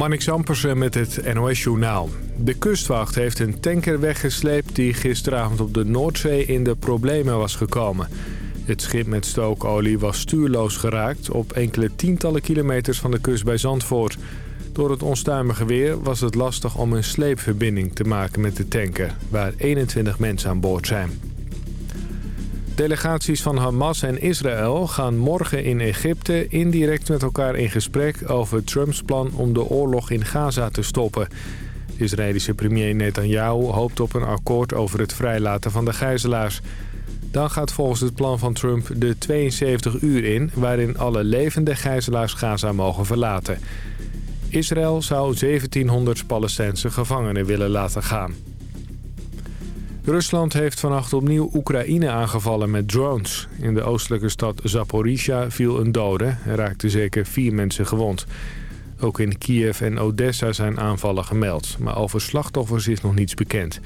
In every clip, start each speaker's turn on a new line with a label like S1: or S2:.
S1: Marnix Ampersen met het NOS-journaal. De kustwacht heeft een tanker weggesleept die gisteravond op de Noordzee in de problemen was gekomen. Het schip met stookolie was stuurloos geraakt op enkele tientallen kilometers van de kust bij Zandvoort. Door het onstuimige weer was het lastig om een sleepverbinding te maken met de tanker, waar 21 mensen aan boord zijn. Delegaties van Hamas en Israël gaan morgen in Egypte indirect met elkaar in gesprek over Trumps plan om de oorlog in Gaza te stoppen. De Israëlische premier Netanyahu hoopt op een akkoord over het vrijlaten van de gijzelaars. Dan gaat volgens het plan van Trump de 72 uur in... waarin alle levende gijzelaars Gaza mogen verlaten. Israël zou 1700 Palestijnse gevangenen willen laten gaan. Rusland heeft vannacht opnieuw Oekraïne aangevallen met drones. In de oostelijke stad Zaporizhia viel een dode en raakten zeker vier mensen gewond. Ook in Kiev en Odessa zijn aanvallen gemeld, maar over slachtoffers is nog niets bekend.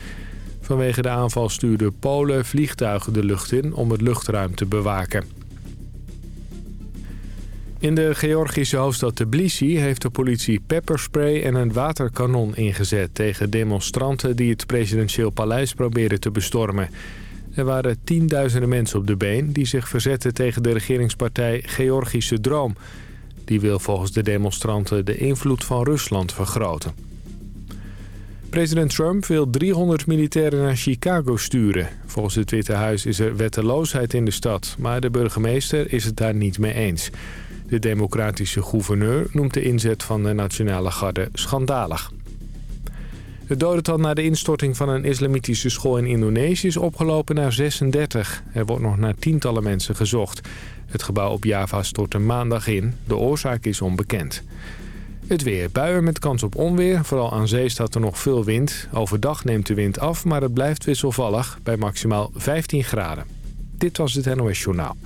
S1: Vanwege de aanval stuurden Polen vliegtuigen de lucht in om het luchtruim te bewaken. In de Georgische hoofdstad Tbilisi heeft de politie pepperspray en een waterkanon ingezet... tegen demonstranten die het presidentieel paleis probeerden te bestormen. Er waren tienduizenden mensen op de been die zich verzetten tegen de regeringspartij Georgische Droom. Die wil volgens de demonstranten de invloed van Rusland vergroten. President Trump wil 300 militairen naar Chicago sturen. Volgens het Witte Huis is er wetteloosheid in de stad, maar de burgemeester is het daar niet mee eens. De democratische gouverneur noemt de inzet van de Nationale Garde schandalig. Het dodental na de instorting van een islamitische school in Indonesië is opgelopen naar 36. Er wordt nog naar tientallen mensen gezocht. Het gebouw op Java stortte maandag in. De oorzaak is onbekend. Het weer. Buien met kans op onweer. Vooral aan zee staat er nog veel wind. Overdag neemt de wind af, maar het blijft wisselvallig bij maximaal 15 graden. Dit was het NOS Journaal.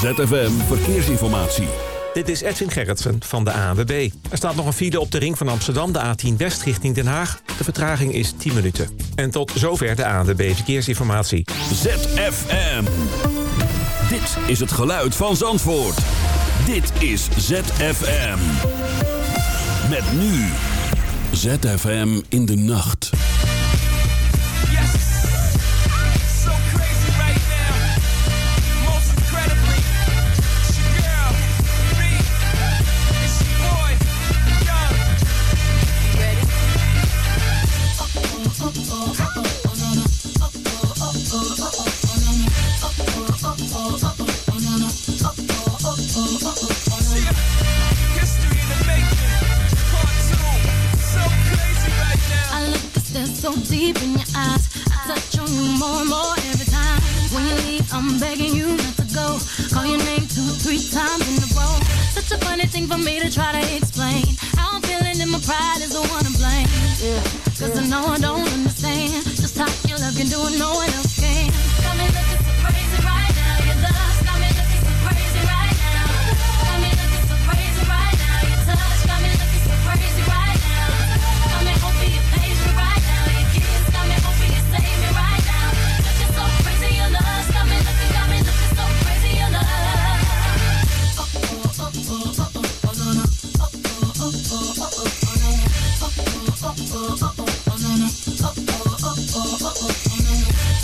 S2: ZFM Verkeersinformatie.
S3: Dit is Edwin Gerritsen van de ANWB. Er staat nog een file op de ring van Amsterdam, de A10 West richting Den Haag. De vertraging is 10 minuten. En tot zover de ANWB Verkeersinformatie.
S2: ZFM. Dit is het geluid van Zandvoort. Dit is ZFM. Met nu. ZFM in de nacht.
S4: More and more every time. When you leave, I'm begging you not to go. Call your name two, three times in a row. Such a funny thing for me to try to explain. How I'm feeling and my pride is the one to blame. Yeah. Cause I know I don't understand just how your love can do it, no one else can.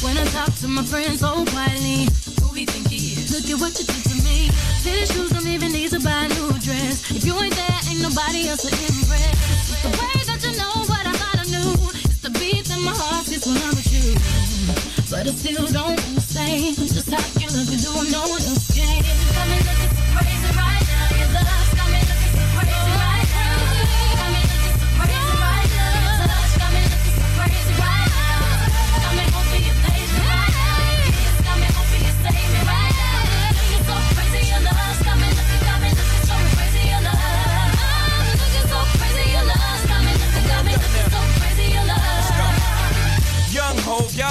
S4: When I talk to my friends so quietly, who we think he is? Look at what you did to me. Fitted shoes don't even need to buy a new dress. If you ain't there, ain't nobody else to impress. It's the way that you know what I thought I knew. It's the beat that my heart gets when I'm with you. But I still don't understand just how you look and do no one else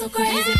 S4: so crazy,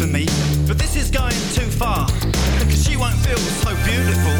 S5: for me, but this is going too far. Cause she won't feel so beautiful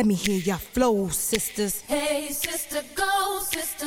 S6: Let me hear your flow, sisters.
S7: Hey, sister, go, sister.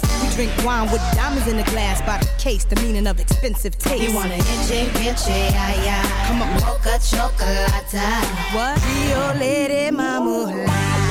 S7: drink wine with diamonds in the glass by the case, the meaning of expensive taste.
S8: You wanna itchy, bitchy, ay, ay.
S7: Come on.
S8: Mocha chocolate.
S7: What? Rio Lady Mama. One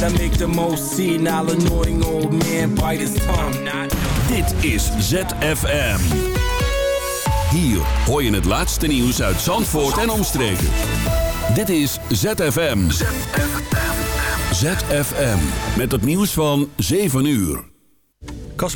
S5: Make the most annoying old man.
S2: Dit is ZFM. Hier hoor je het laatste nieuws uit Zandvoort en omstreken. Dit is ZFM. ZFM. Met het nieuws van 7 uur.